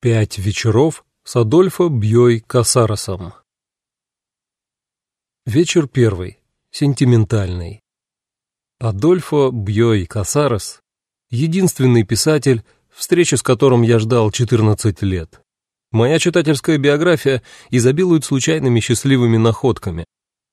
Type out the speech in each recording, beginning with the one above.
Пять вечеров с Адольфо Бьей Касаросом. Вечер первый. Сентиментальный. Адольфо Бьей Касарос — единственный писатель, встречи с которым я ждал 14 лет. Моя читательская биография изобилует случайными счастливыми находками.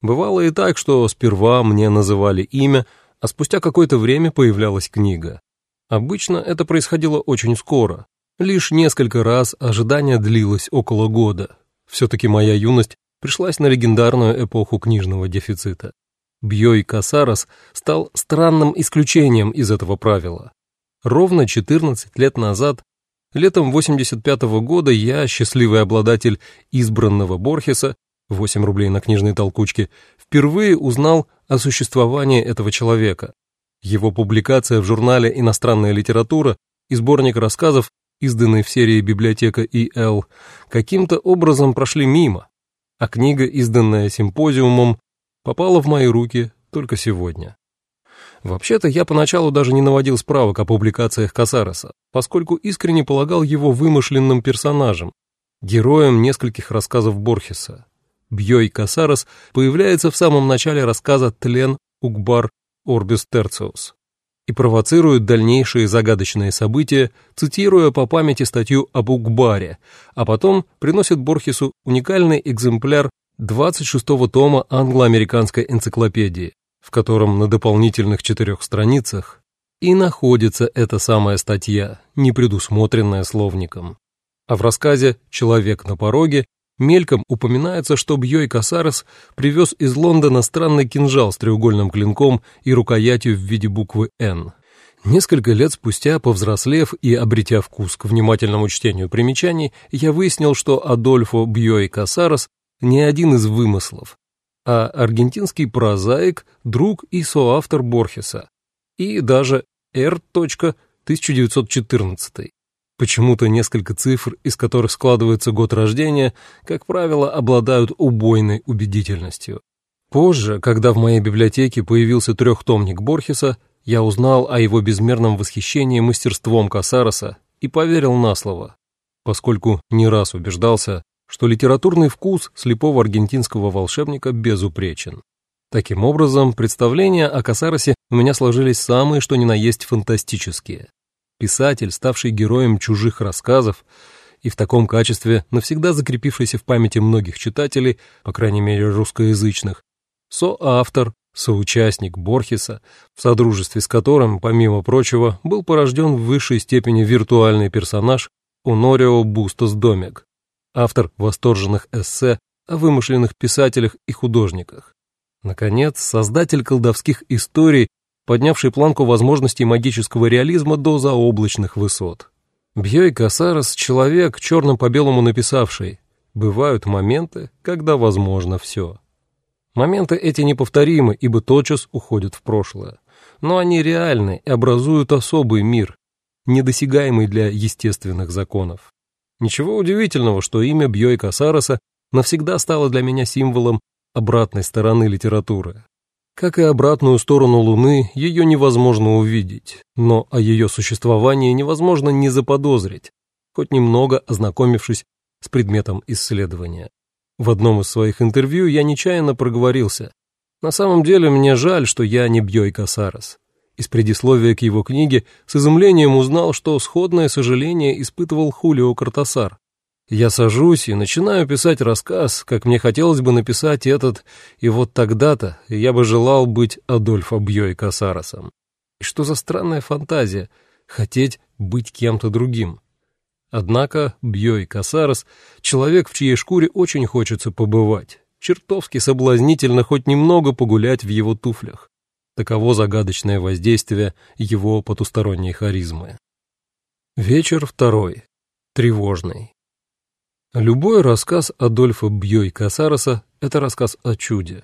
Бывало и так, что сперва мне называли имя, а спустя какое-то время появлялась книга. Обычно это происходило очень скоро, Лишь несколько раз ожидание длилось около года. Все-таки моя юность пришлась на легендарную эпоху книжного дефицита. Бьёй Касарас стал странным исключением из этого правила. Ровно 14 лет назад, летом 85 -го года, я, счастливый обладатель избранного Борхеса, 8 рублей на книжной толкучке, впервые узнал о существовании этого человека. Его публикация в журнале «Иностранная литература» и сборник рассказов изданной в серии «Библиотека И.Л., каким-то образом прошли мимо, а книга, изданная симпозиумом, попала в мои руки только сегодня. Вообще-то я поначалу даже не наводил справок о публикациях Касареса, поскольку искренне полагал его вымышленным персонажем, героем нескольких рассказов Борхеса. Бьёй Касарес появляется в самом начале рассказа «Тлен Угбар Орбис Терциус» и провоцирует дальнейшие загадочные события, цитируя по памяти статью об Угбаре, а потом приносит Борхесу уникальный экземпляр 26-го тома англо-американской энциклопедии, в котором на дополнительных четырех страницах и находится эта самая статья, не предусмотренная словником. А в рассказе «Человек на пороге» мельком упоминается, что Бьёй Касарес привез из Лондона странный кинжал с треугольным клинком и рукоятью в виде буквы «Н». Несколько лет спустя, повзрослев и обретя вкус к внимательному чтению примечаний, я выяснил, что Адольфо Бьёй Касарес не один из вымыслов, а аргентинский прозаик, друг и соавтор Борхеса, и даже R. 1914. Почему-то несколько цифр, из которых складывается год рождения, как правило, обладают убойной убедительностью. Позже, когда в моей библиотеке появился трехтомник Борхеса, я узнал о его безмерном восхищении мастерством Касароса и поверил на слово, поскольку не раз убеждался, что литературный вкус слепого аргентинского волшебника безупречен. Таким образом, представления о Касаросе у меня сложились самые что ни на есть фантастические писатель, ставший героем чужих рассказов и в таком качестве навсегда закрепившийся в памяти многих читателей, по крайней мере русскоязычных, соавтор, соучастник Борхеса, в содружестве с которым, помимо прочего, был порожден в высшей степени виртуальный персонаж Унорио Бустос Домек, автор восторженных эссе о вымышленных писателях и художниках. Наконец, создатель колдовских историй поднявший планку возможностей магического реализма до заоблачных высот. Бьёй Касарес — человек, черным по белому написавший «Бывают моменты, когда возможно все». Моменты эти неповторимы, ибо тотчас уходят в прошлое. Но они реальны и образуют особый мир, недосягаемый для естественных законов. Ничего удивительного, что имя Бьёй Касареса навсегда стало для меня символом обратной стороны литературы. Как и обратную сторону Луны, ее невозможно увидеть, но о ее существовании невозможно не заподозрить, хоть немного ознакомившись с предметом исследования. В одном из своих интервью я нечаянно проговорился. На самом деле мне жаль, что я не Бьёй Касарес. Из предисловия к его книге с изумлением узнал, что сходное сожаление испытывал Хулио Картасар. Я сажусь и начинаю писать рассказ, как мне хотелось бы написать этот, и вот тогда-то я бы желал быть Адольфо Бьёй Касаросом. И что за странная фантазия — хотеть быть кем-то другим. Однако Бьёй Касарос — человек, в чьей шкуре очень хочется побывать. Чертовски соблазнительно хоть немного погулять в его туфлях. Таково загадочное воздействие его потусторонней харизмы. Вечер второй. Тревожный. Любой рассказ Адольфа Бьёй Касароса – это рассказ о чуде.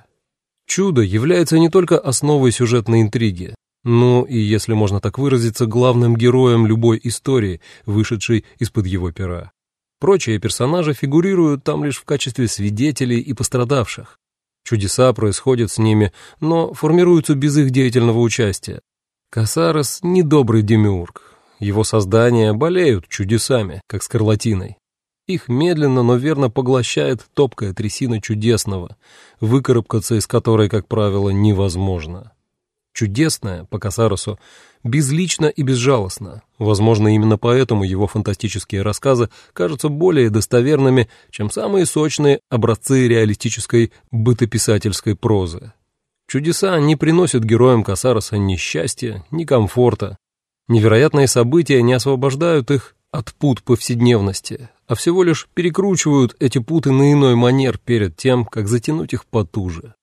Чудо является не только основой сюжетной интриги, но и, если можно так выразиться, главным героем любой истории, вышедшей из-под его пера. Прочие персонажи фигурируют там лишь в качестве свидетелей и пострадавших. Чудеса происходят с ними, но формируются без их деятельного участия. Касарос – недобрый демиург, его создания болеют чудесами, как скарлатиной. Их медленно, но верно поглощает топкая трясина чудесного, выкарабкаться из которой, как правило, невозможно. Чудесное, по Касаросу, безлично и безжалостно. Возможно, именно поэтому его фантастические рассказы кажутся более достоверными, чем самые сочные образцы реалистической бытописательской прозы. Чудеса не приносят героям Касароса ни счастья, ни комфорта. Невероятные события не освобождают их от пут повседневности, а всего лишь перекручивают эти путы на иной манер перед тем, как затянуть их потуже.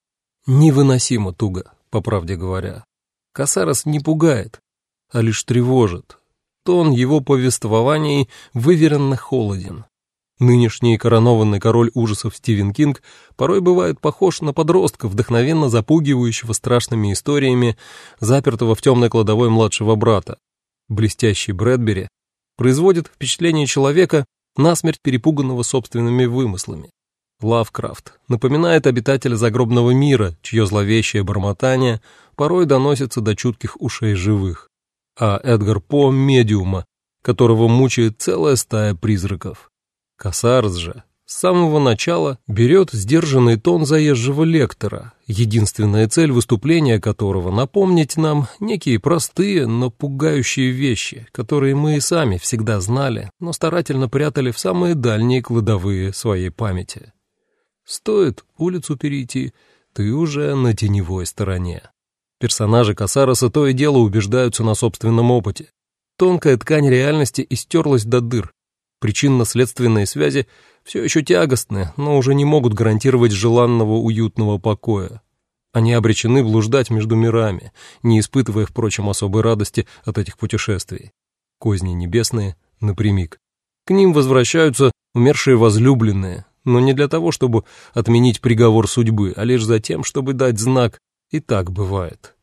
Невыносимо туго, по правде говоря. Касарос не пугает, а лишь тревожит. Тон его повествований выверенно холоден. Нынешний коронованный король ужасов Стивен Кинг порой бывает похож на подростка, вдохновенно запугивающего страшными историями запертого в темной кладовой младшего брата. Блестящий Брэдбери производит впечатление человека, насмерть перепуганного собственными вымыслами. Лавкрафт напоминает обитателя загробного мира, чье зловещее бормотание порой доносится до чутких ушей живых, а Эдгар По — медиума, которого мучает целая стая призраков. Касарс же с самого начала берет сдержанный тон заезжего лектора, единственная цель выступления которого — напомнить нам некие простые, но пугающие вещи, которые мы и сами всегда знали, но старательно прятали в самые дальние кладовые своей памяти. Стоит улицу перейти, ты уже на теневой стороне. Персонажи Касароса то и дело убеждаются на собственном опыте. Тонкая ткань реальности истерлась до дыр. Причинно-следственные связи все еще тягостны, но уже не могут гарантировать желанного уютного покоя. Они обречены блуждать между мирами, не испытывая, впрочем, особой радости от этих путешествий. Козни небесные напрямик. К ним возвращаются умершие возлюбленные, но не для того, чтобы отменить приговор судьбы, а лишь за тем, чтобы дать знак и так бывает.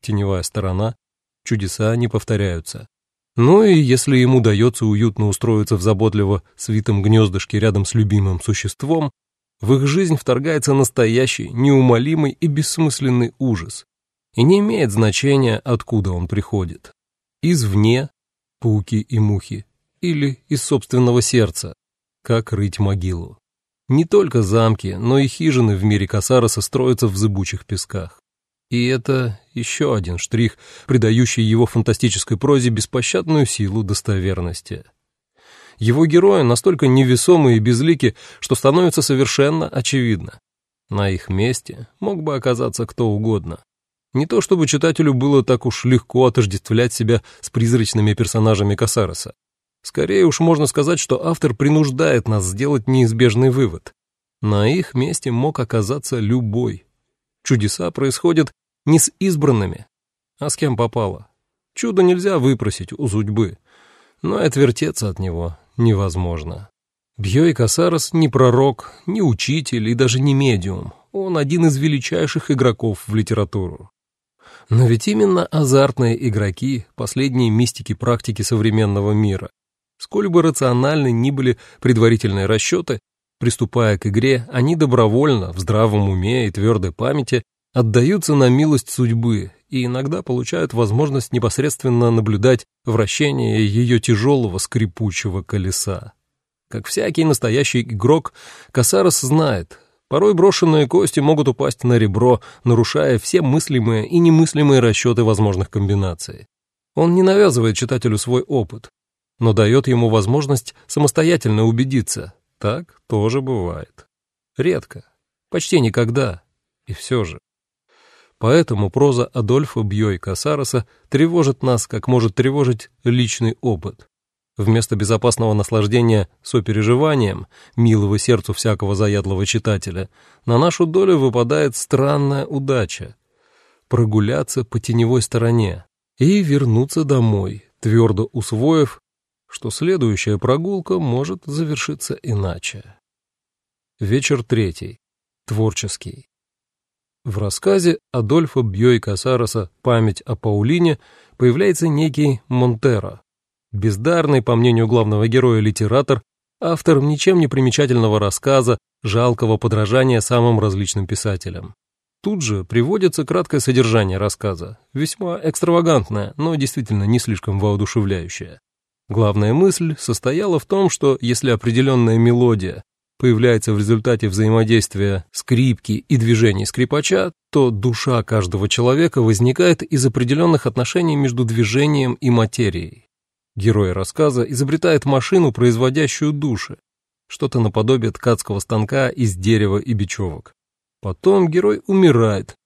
Теневая сторона. Чудеса не повторяются. Ну и если ему удается уютно устроиться в заботливо свитом гнездышке рядом с любимым существом, в их жизнь вторгается настоящий, неумолимый и бессмысленный ужас. И не имеет значения, откуда он приходит. Извне, пауки и мухи, или из собственного сердца, как рыть могилу. Не только замки, но и хижины в мире Касароса строятся в зыбучих песках. И это еще один штрих, придающий его фантастической прозе беспощадную силу достоверности. Его герои настолько невесомы и безлики, что становится совершенно очевидно. На их месте мог бы оказаться кто угодно. Не то чтобы читателю было так уж легко отождествлять себя с призрачными персонажами Касароса. Скорее уж можно сказать, что автор принуждает нас сделать неизбежный вывод. На их месте мог оказаться любой. Чудеса происходят не с избранными, а с кем попало. Чудо нельзя выпросить у судьбы, но и отвертеться от него невозможно. Бьёй Касарос не пророк, не учитель и даже не медиум. Он один из величайших игроков в литературу. Но ведь именно азартные игроки — последние мистики практики современного мира. Сколь бы рациональны ни были предварительные расчеты, приступая к игре, они добровольно, в здравом уме и твердой памяти отдаются на милость судьбы и иногда получают возможность непосредственно наблюдать вращение ее тяжелого скрипучего колеса. Как всякий настоящий игрок, Касарос знает, порой брошенные кости могут упасть на ребро, нарушая все мыслимые и немыслимые расчеты возможных комбинаций. Он не навязывает читателю свой опыт, но дает ему возможность самостоятельно убедиться. Так тоже бывает. Редко, почти никогда, и все же. Поэтому проза Адольфа Бьёй Касароса тревожит нас, как может тревожить личный опыт. Вместо безопасного наслаждения сопереживанием, милого сердцу всякого заядлого читателя, на нашу долю выпадает странная удача — прогуляться по теневой стороне и вернуться домой, твердо усвоив, что следующая прогулка может завершиться иначе. Вечер третий. Творческий. В рассказе Адольфа Бьёй Касароса «Память о Паулине» появляется некий Монтеро. Бездарный, по мнению главного героя, литератор, автор ничем не примечательного рассказа, жалкого подражания самым различным писателям. Тут же приводится краткое содержание рассказа, весьма экстравагантное, но действительно не слишком воодушевляющее. Главная мысль состояла в том, что если определенная мелодия появляется в результате взаимодействия скрипки и движений скрипача, то душа каждого человека возникает из определенных отношений между движением и материей. Герой рассказа изобретает машину, производящую души, что-то наподобие ткацкого станка из дерева и бечевок. Потом герой умирает,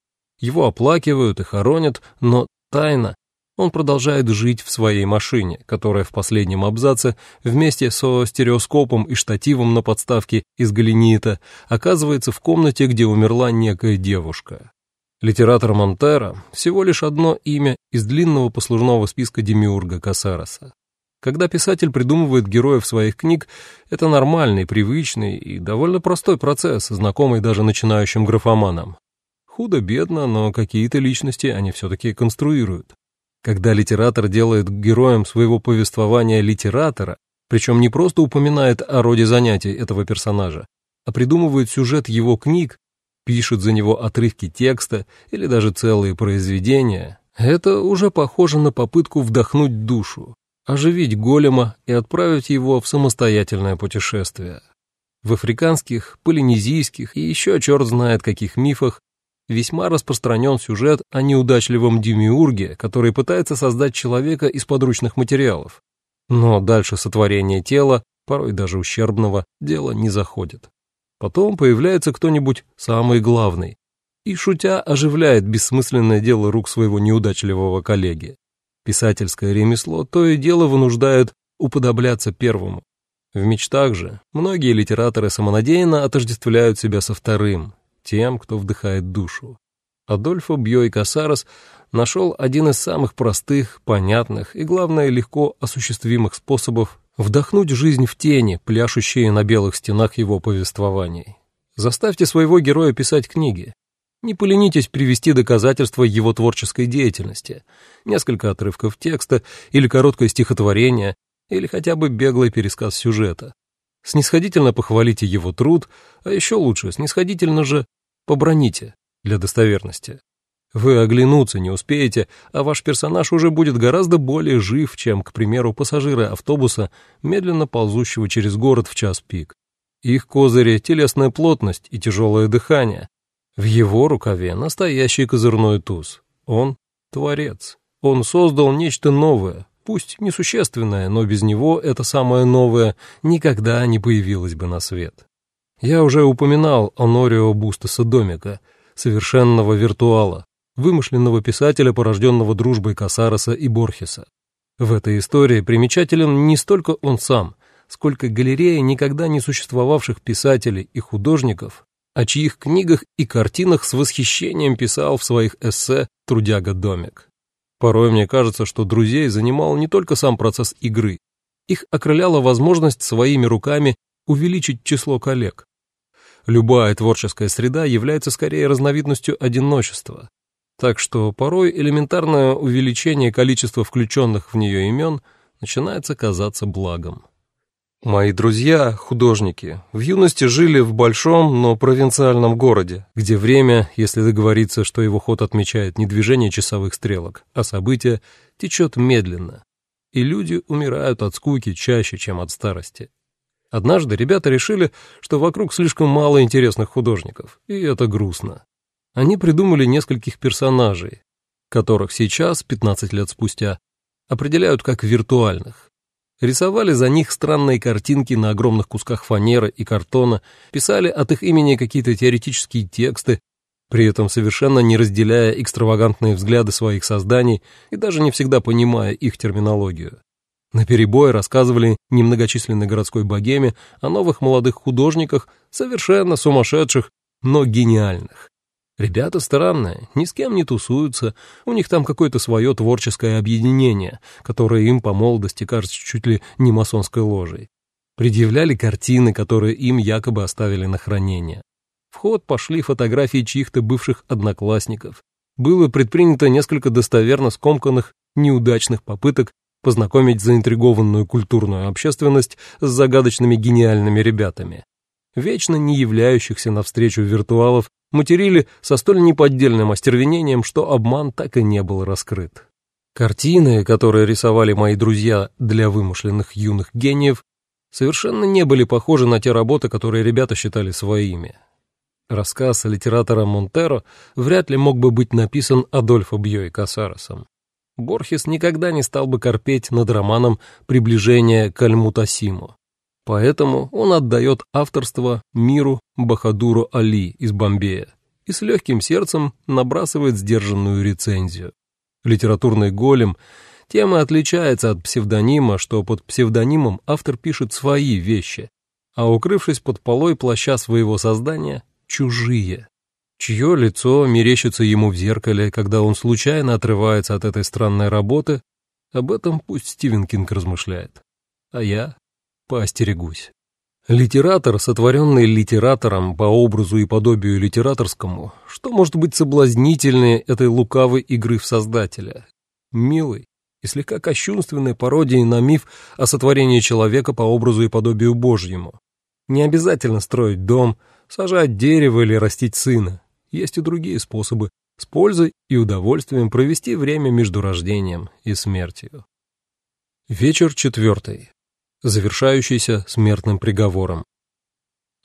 его оплакивают и хоронят, но тайна он продолжает жить в своей машине, которая в последнем абзаце вместе со стереоскопом и штативом на подставке из галенита оказывается в комнате, где умерла некая девушка. Литератор Монтера – всего лишь одно имя из длинного послужного списка Демиурга Касароса. Когда писатель придумывает героев своих книг, это нормальный, привычный и довольно простой процесс, знакомый даже начинающим графоманам. Худо-бедно, но какие-то личности они все-таки конструируют. Когда литератор делает героем своего повествования литератора, причем не просто упоминает о роде занятий этого персонажа, а придумывает сюжет его книг, пишет за него отрывки текста или даже целые произведения, это уже похоже на попытку вдохнуть душу, оживить голема и отправить его в самостоятельное путешествие. В африканских, полинезийских и еще черт знает каких мифах весьма распространен сюжет о неудачливом демиурге, который пытается создать человека из подручных материалов. Но дальше сотворение тела, порой даже ущербного, дело не заходит. Потом появляется кто-нибудь самый главный и, шутя, оживляет бессмысленное дело рук своего неудачливого коллеги. Писательское ремесло то и дело вынуждает уподобляться первому. В мечтах же многие литераторы самонадеянно отождествляют себя со вторым, тем, кто вдыхает душу. Адольфо Бьой Касарос нашел один из самых простых, понятных и, главное, легко осуществимых способов вдохнуть жизнь в тени, пляшущие на белых стенах его повествований. Заставьте своего героя писать книги. Не поленитесь привести доказательства его творческой деятельности, несколько отрывков текста или короткое стихотворение, или хотя бы беглый пересказ сюжета. Снисходительно похвалите его труд, а еще лучше, снисходительно же поброните для достоверности. Вы оглянуться не успеете, а ваш персонаж уже будет гораздо более жив, чем, к примеру, пассажиры автобуса, медленно ползущего через город в час пик. Их козыри — телесная плотность и тяжелое дыхание. В его рукаве настоящий козырной туз. Он — творец. Он создал нечто новое, пусть несущественное, но без него это самое новое никогда не появилось бы на свет. Я уже упоминал Онорио Бустаса Домика, совершенного виртуала, вымышленного писателя, порожденного дружбой Касароса и Борхеса. В этой истории примечателен не столько он сам, сколько галерея никогда не существовавших писателей и художников, о чьих книгах и картинах с восхищением писал в своих эссе трудяга Домик. Порой мне кажется, что друзей занимал не только сам процесс игры, их окрыляла возможность своими руками увеличить число коллег. Любая творческая среда является скорее разновидностью одиночества, так что порой элементарное увеличение количества включенных в нее имен начинается казаться благом. Мои друзья, художники, в юности жили в большом, но провинциальном городе, где время, если договориться, что его ход отмечает не движение часовых стрелок, а события, течет медленно, и люди умирают от скуки чаще, чем от старости. Однажды ребята решили, что вокруг слишком мало интересных художников, и это грустно. Они придумали нескольких персонажей, которых сейчас, 15 лет спустя, определяют как виртуальных. Рисовали за них странные картинки на огромных кусках фанеры и картона, писали от их имени какие-то теоретические тексты, при этом совершенно не разделяя экстравагантные взгляды своих созданий и даже не всегда понимая их терминологию. На перебой рассказывали немногочисленной городской богеме о новых молодых художниках, совершенно сумасшедших, но гениальных. Ребята странные, ни с кем не тусуются, у них там какое-то свое творческое объединение, которое им по молодости кажется чуть ли не масонской ложей. Предъявляли картины, которые им якобы оставили на хранение. В ход пошли фотографии чьих-то бывших одноклассников. Было предпринято несколько достоверно скомканных, неудачных попыток познакомить заинтригованную культурную общественность с загадочными гениальными ребятами. Вечно не являющихся навстречу виртуалов материли со столь неподдельным остервенением, что обман так и не был раскрыт. Картины, которые рисовали мои друзья для вымышленных юных гениев, совершенно не были похожи на те работы, которые ребята считали своими. Рассказ литератора Монтеро вряд ли мог бы быть написан Адольфо Бьёй Касаросом. Борхес никогда не стал бы корпеть над романом «Приближение к Альмутасиму». Поэтому он отдает авторство миру Бахадуру Али из Бомбея и с легким сердцем набрасывает сдержанную рецензию. Литературный голем тем и отличается от псевдонима, что под псевдонимом автор пишет свои вещи, а укрывшись под полой плаща своего создания, чужие. Чье лицо мерещится ему в зеркале, когда он случайно отрывается от этой странной работы, об этом пусть Стивен Кинг размышляет. А я поостерегусь. Литератор, сотворенный литератором по образу и подобию литераторскому, что может быть соблазнительнее этой лукавой игры в Создателя? Милый и слегка кощунственной пародией на миф о сотворении человека по образу и подобию Божьему. Не обязательно строить дом, сажать дерево или растить сына. Есть и другие способы с пользой и удовольствием провести время между рождением и смертью. Вечер четвертый завершающийся смертным приговором.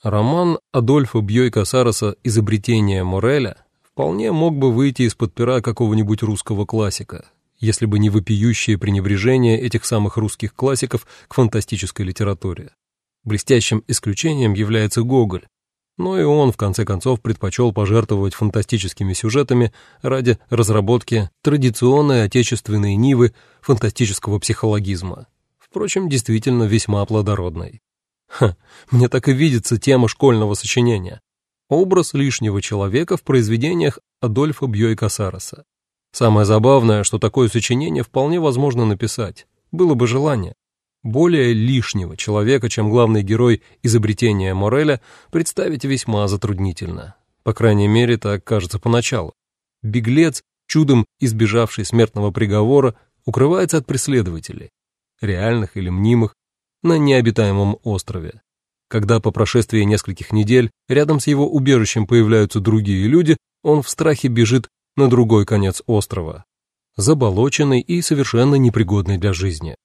Роман Адольфа Бьёйка-Сароса «Изобретение Мореля» вполне мог бы выйти из-под пера какого-нибудь русского классика, если бы не вопиющее пренебрежение этих самых русских классиков к фантастической литературе. Блестящим исключением является Гоголь, но и он, в конце концов, предпочел пожертвовать фантастическими сюжетами ради разработки традиционной отечественной нивы фантастического психологизма впрочем, действительно весьма плодородной. Ха, мне так и видится тема школьного сочинения. Образ лишнего человека в произведениях Адольфа Бьёйка-Сароса. Самое забавное, что такое сочинение вполне возможно написать, было бы желание. Более лишнего человека, чем главный герой изобретения Мореля, представить весьма затруднительно. По крайней мере, так кажется поначалу. Беглец, чудом избежавший смертного приговора, укрывается от преследователей реальных или мнимых, на необитаемом острове. Когда по прошествии нескольких недель рядом с его убежищем появляются другие люди, он в страхе бежит на другой конец острова, заболоченный и совершенно непригодный для жизни.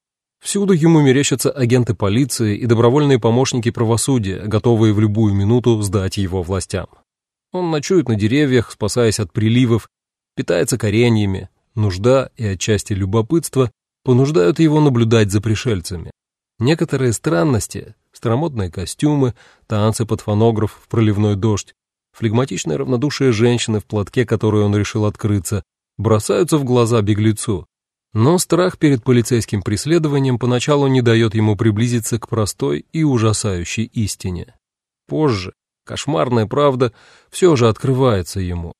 Всюду ему мерещатся агенты полиции и добровольные помощники правосудия, готовые в любую минуту сдать его властям. Он ночует на деревьях, спасаясь от приливов, питается кореньями, нужда и отчасти любопытство понуждают его наблюдать за пришельцами. Некоторые странности, старомодные костюмы, танцы под фонограф в проливной дождь, флегматичное равнодушие женщины в платке, которой он решил открыться, бросаются в глаза беглецу. Но страх перед полицейским преследованием поначалу не дает ему приблизиться к простой и ужасающей истине. Позже, кошмарная правда все же открывается ему.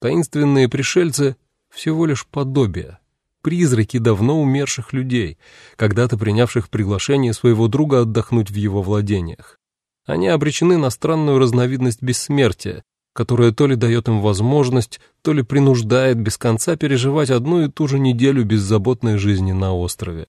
Таинственные пришельцы — всего лишь подобие, призраки давно умерших людей, когда-то принявших приглашение своего друга отдохнуть в его владениях. Они обречены на странную разновидность бессмертия, которая то ли дает им возможность, то ли принуждает без конца переживать одну и ту же неделю беззаботной жизни на острове.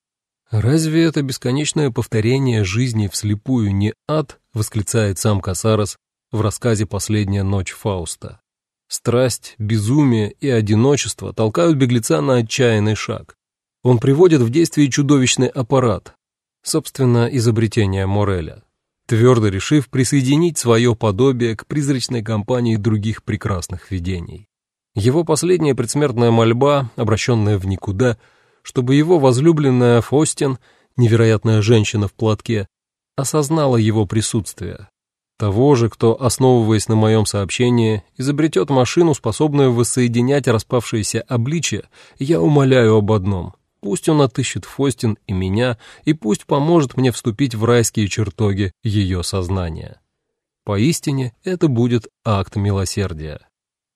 «Разве это бесконечное повторение жизни вслепую не ад?» — восклицает сам Касарос в рассказе «Последняя ночь Фауста». Страсть, безумие и одиночество толкают беглеца на отчаянный шаг. Он приводит в действие чудовищный аппарат, собственно, изобретение Мореля, твердо решив присоединить свое подобие к призрачной компании других прекрасных видений. Его последняя предсмертная мольба, обращенная в никуда, чтобы его возлюбленная Фостин, невероятная женщина в платке, осознала его присутствие, того же, кто, основываясь на моем сообщении, изобретет машину, способную воссоединять распавшиеся обличия, я умоляю об одном. Пусть он отыщет Фостин и меня, и пусть поможет мне вступить в райские чертоги ее сознания. Поистине, это будет акт милосердия.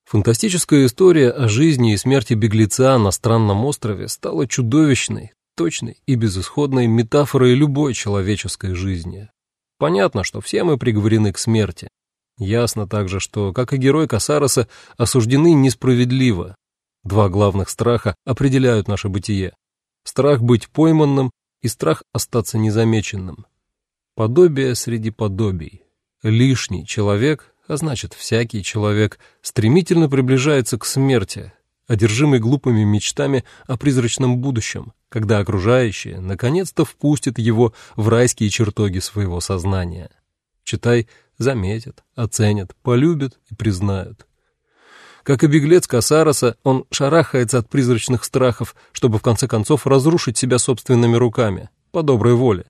Фантастическая история о жизни и смерти беглеца на странном острове стала чудовищной, точной и безысходной метафорой любой человеческой жизни. Понятно, что все мы приговорены к смерти. Ясно также, что, как и герой Касароса, осуждены несправедливо. Два главных страха определяют наше бытие. Страх быть пойманным и страх остаться незамеченным. Подобие среди подобий. Лишний человек, а значит всякий человек, стремительно приближается к смерти, одержимый глупыми мечтами о призрачном будущем, когда окружающие наконец-то впустят его в райские чертоги своего сознания. Читай, заметят, оценят, полюбят и признают. Как и беглец Касароса, он шарахается от призрачных страхов, чтобы в конце концов разрушить себя собственными руками, по доброй воле.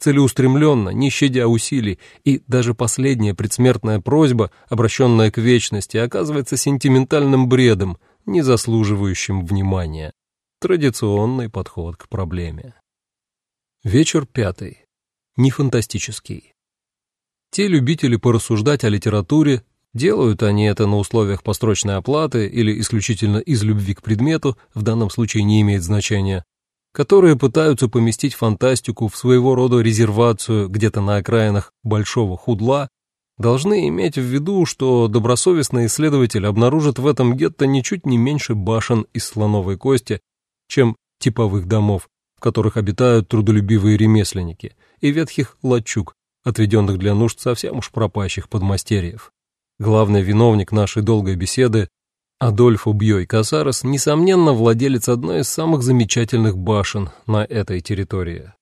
Целеустремленно, не щадя усилий, и даже последняя предсмертная просьба, обращенная к вечности, оказывается сентиментальным бредом, не заслуживающим внимания. Традиционный подход к проблеме. Вечер пятый. Не фантастический. Те любители порассуждать о литературе, Делают они это на условиях построчной оплаты или исключительно из любви к предмету, в данном случае не имеет значения, которые пытаются поместить фантастику в своего рода резервацию где-то на окраинах большого худла, должны иметь в виду, что добросовестный исследователь обнаружит в этом гетто ничуть не меньше башен из слоновой кости, чем типовых домов, в которых обитают трудолюбивые ремесленники, и ветхих лачуг, отведенных для нужд совсем уж пропащих подмастерьев. Главный виновник нашей долгой беседы, Адольфо Бьой Касарес, несомненно, владелец одной из самых замечательных башен на этой территории.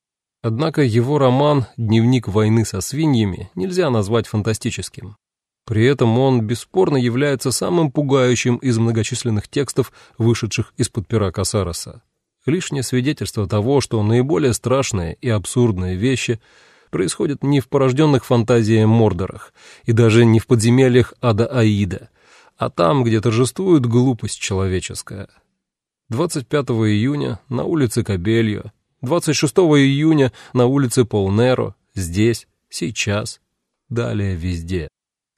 Однако его роман «Дневник войны со свиньями» нельзя назвать фантастическим. При этом он бесспорно является самым пугающим из многочисленных текстов, вышедших из-под пера Касареса. Лишнее свидетельство того, что наиболее страшные и абсурдные вещи – происходит не в порожденных фантазией Мордорах и даже не в подземельях Ада Аида, а там, где торжествует глупость человеческая. 25 июня на улице Кабельо, 26 июня на улице Полнеро, здесь, сейчас, далее везде.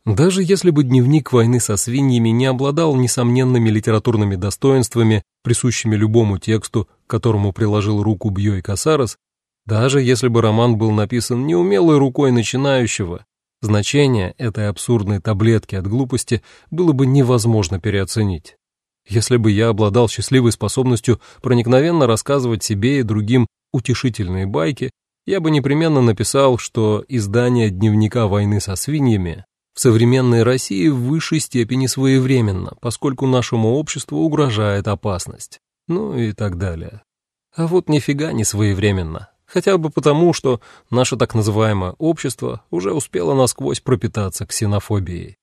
Даже если бы дневник войны со свиньями не обладал несомненными литературными достоинствами, присущими любому тексту, к которому приложил руку Бьёй Касарес, даже если бы роман был написан неумелой рукой начинающего, значение этой абсурдной таблетки от глупости было бы невозможно переоценить. Если бы я обладал счастливой способностью проникновенно рассказывать себе и другим утешительные байки, я бы непременно написал, что издание «Дневника войны со свиньями» в современной России в высшей степени своевременно, поскольку нашему обществу угрожает опасность. Ну и так далее. А вот нифига не своевременно. Хотя бы потому, что наше так называемое общество уже успело насквозь пропитаться ксенофобией.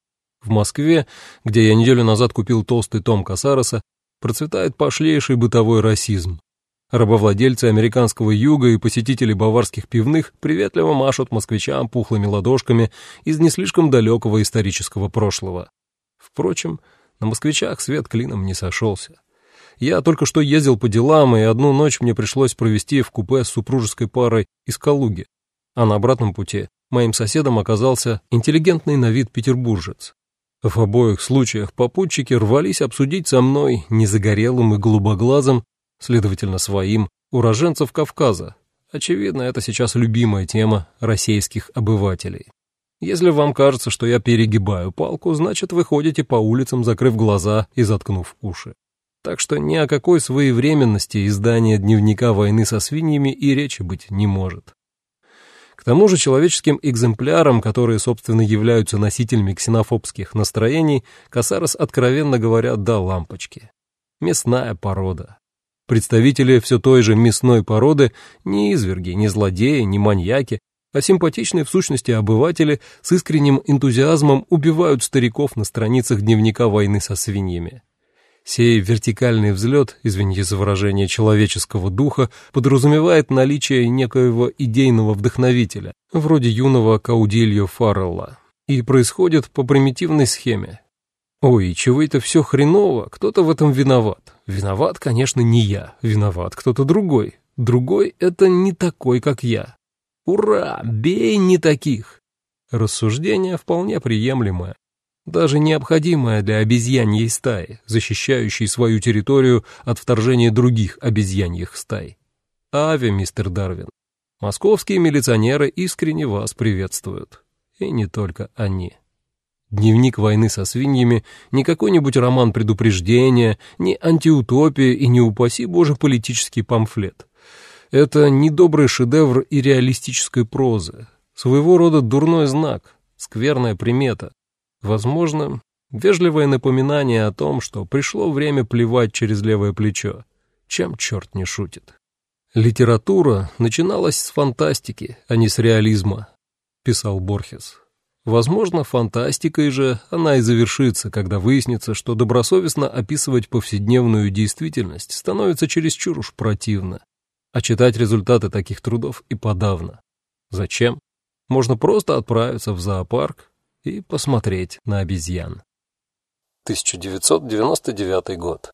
В Москве, где я неделю назад купил толстый том Касароса, процветает пошлейший бытовой расизм. Рабовладельцы американского юга и посетители баварских пивных приветливо машут москвичам пухлыми ладошками из не слишком далекого исторического прошлого. Впрочем, на москвичах свет клином не сошелся. Я только что ездил по делам, и одну ночь мне пришлось провести в купе с супружеской парой из Калуги. А на обратном пути моим соседом оказался интеллигентный на вид петербуржец. В обоих случаях попутчики рвались обсудить со мной незагорелым и голубоглазым, следовательно, своим, уроженцев Кавказа. Очевидно, это сейчас любимая тема российских обывателей. Если вам кажется, что я перегибаю палку, значит, вы ходите по улицам, закрыв глаза и заткнув уши. Так что ни о какой своевременности издания дневника войны со свиньями и речи быть не может. К тому же человеческим экземплярам, которые, собственно, являются носителями ксенофобских настроений, Касарос, откровенно говоря, дал лампочки. Мясная порода. Представители все той же мясной породы не изверги, не злодеи, не маньяки, а симпатичные в сущности обыватели с искренним энтузиазмом убивают стариков на страницах дневника войны со свиньями. Сей вертикальный взлет, извините за выражение человеческого духа, подразумевает наличие некоего идейного вдохновителя, вроде юного Каудильо Фаррелла, и происходит по примитивной схеме. Ой, чего это все хреново, кто-то в этом виноват. Виноват, конечно, не я, виноват кто-то другой. Другой — это не такой, как я. Ура, бей не таких! Рассуждение вполне приемлемое даже необходимая для обезьяньей стаи, защищающей свою территорию от вторжения других обезьяньих стай. Ави, мистер Дарвин. Московские милиционеры искренне вас приветствуют. И не только они. Дневник войны со свиньями, не какой-нибудь роман предупреждения, не антиутопия и не упаси боже политический памфлет. Это недобрый шедевр и реалистической прозы, своего рода дурной знак, скверная примета, Возможно, Вежливое напоминание о том, что пришло время плевать через левое плечо. Чем черт не шутит? Литература начиналась с фантастики, а не с реализма, писал Борхес. Возможно, фантастикой же она и завершится, когда выяснится, что добросовестно описывать повседневную действительность становится чересчур уж противно, а читать результаты таких трудов и подавно. Зачем? Можно просто отправиться в зоопарк и посмотреть на обезьян. 1999 год.